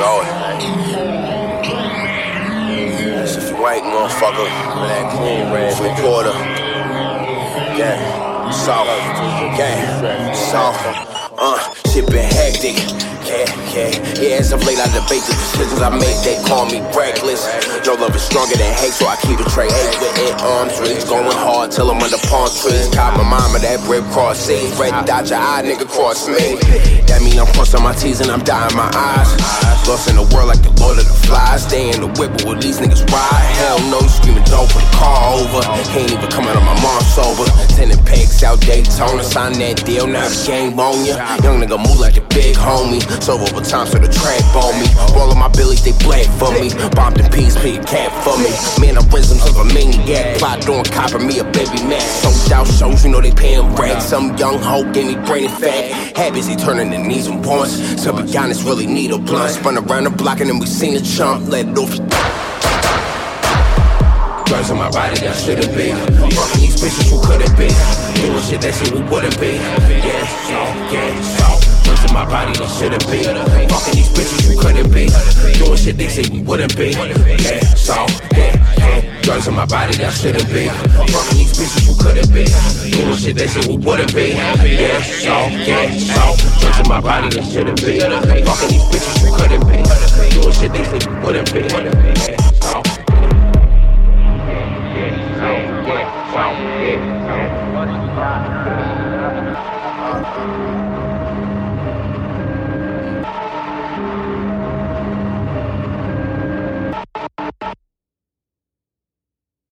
Let's go. That's you ain't motherfucker. That clean red reporter. Yeah. Soft. Yeah. Soft. Uh, shit been hectic. Yeah, yeah, yeah. As of late, I debate the decisions I make. They call me reckless. No love is stronger than hate, so I keep a tray eight with it arms reach. Going hard till I'm under palm trees. Caught my mama that brick cross seas. Red dot your eye, nigga cross me. That mean I'm crossing my T's and I'm dying my eyes. Lost in the world like the Lord of the Flies. Stay in the whip, but with these niggas ride. Hell no, you screaming dope for the car Daytona, sign that deal, now the game on ya. Young nigga move like the big homie. So over time, so the track on me. Of my billies, they black for me. Bombed in peace, big cat for me. Mannerisms of a maniac. Plot on copper, me a baby man. Sold out shows, you know they paying racks. Some young hoe, brain and fat. Habits, he turning to knees and wants. To be honest, really need a blunt. Spun around the block and then we seen a chump. Let it off. Drugs on my body, that shouldn't be. These bitches, who shit that shit we wouldn't be. Yeah, yeah, yeah. In my body, that shouldn't be. Fucking these bitches, who could it be? Doing shit they say we wouldn't be. Yeah, so, yeah, yeah. Drugs in my body, that shouldn't be. Fucking these bitches, who could it be? Doing shit they say we wouldn't be. Yeah, so, yeah, so. Drugs in my body, that shouldn't be. Fucking these bitches, who could it be? Doing shit they say we wouldn't be. Yeah, so. Yeah.